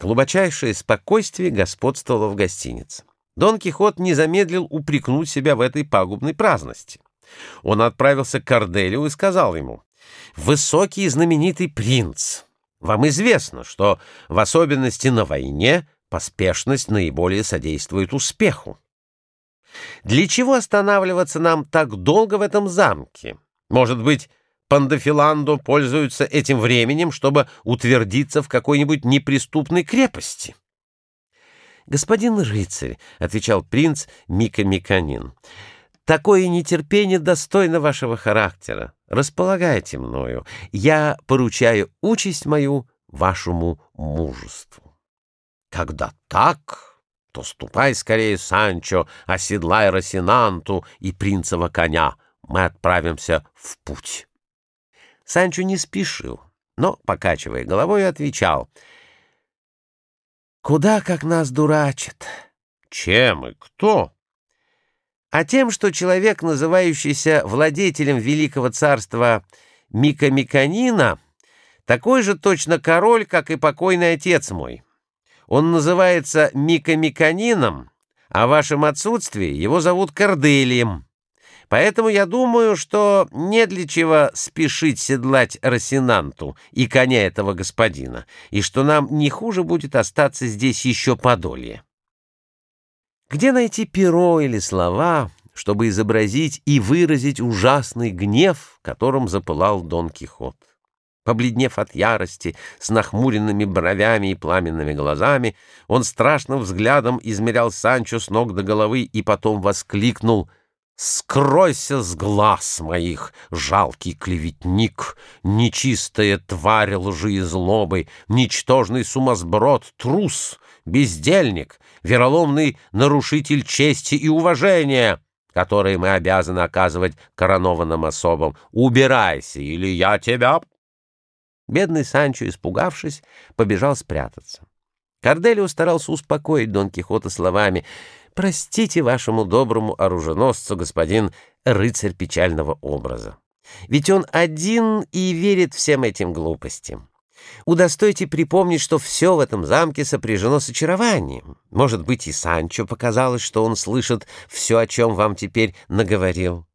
Глубочайшее спокойствие господствовало в гостинице. Дон Кихот не замедлил упрекнуть себя в этой пагубной праздности. Он отправился к Корделию и сказал ему, «Высокий и знаменитый принц, вам известно, что в особенности на войне поспешность наиболее содействует успеху. Для чего останавливаться нам так долго в этом замке? Может быть, Пандафиландо пользуются этим временем, чтобы утвердиться в какой-нибудь неприступной крепости. «Господин рыцарь», — отвечал принц Мика Миканин, — «такое нетерпение достойно вашего характера. Располагайте мною. Я поручаю участь мою вашему мужеству». «Когда так, то ступай скорее, Санчо, оседлай Росинанту и принцева коня. Мы отправимся в путь». Санчо не спешил, но, покачивая головой, отвечал. «Куда как нас дурачат?» «Чем и кто?» «А тем, что человек, называющийся владетелем великого царства Микамиканина, такой же точно король, как и покойный отец мой. Он называется Микамиканином, а в вашем отсутствии его зовут Корделием». Поэтому я думаю, что не для чего спешить седлать Росинанту и коня этого господина, и что нам не хуже будет остаться здесь еще подолье. Где найти перо или слова, чтобы изобразить и выразить ужасный гнев, которым запылал Дон Кихот? Побледнев от ярости, с нахмуренными бровями и пламенными глазами, он страшным взглядом измерял Санчо с ног до головы и потом воскликнул — Скройся с глаз моих, жалкий клеветник, Нечистая тварь лжи и злобы, Ничтожный сумасброд, трус, бездельник, Вероломный нарушитель чести и уважения, Которые мы обязаны оказывать коронованным особам. Убирайся, или я тебя... Бедный Санчо, испугавшись, побежал спрятаться. Корделио старался успокоить Дон Кихота словами — Простите вашему доброму оруженосцу, господин рыцарь печального образа. Ведь он один и верит всем этим глупостям. Удостойте припомнить, что все в этом замке сопряжено с очарованием. Может быть, и Санчо показалось, что он слышит все, о чем вам теперь наговорил.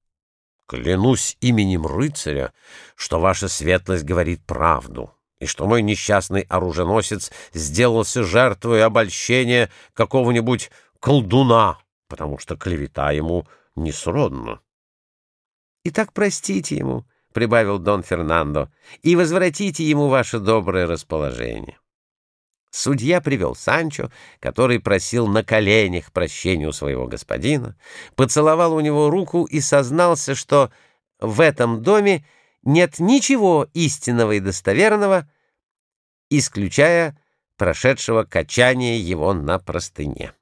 Клянусь именем рыцаря, что ваша светлость говорит правду, и что мой несчастный оруженосец сделался жертвой обольщения какого-нибудь колдуна, потому что клевета ему не сродна. — Итак, простите ему, — прибавил Дон Фернандо, — и возвратите ему ваше доброе расположение. Судья привел Санчо, который просил на коленях прощения у своего господина, поцеловал у него руку и сознался, что в этом доме нет ничего истинного и достоверного, исключая прошедшего качания его на простыне.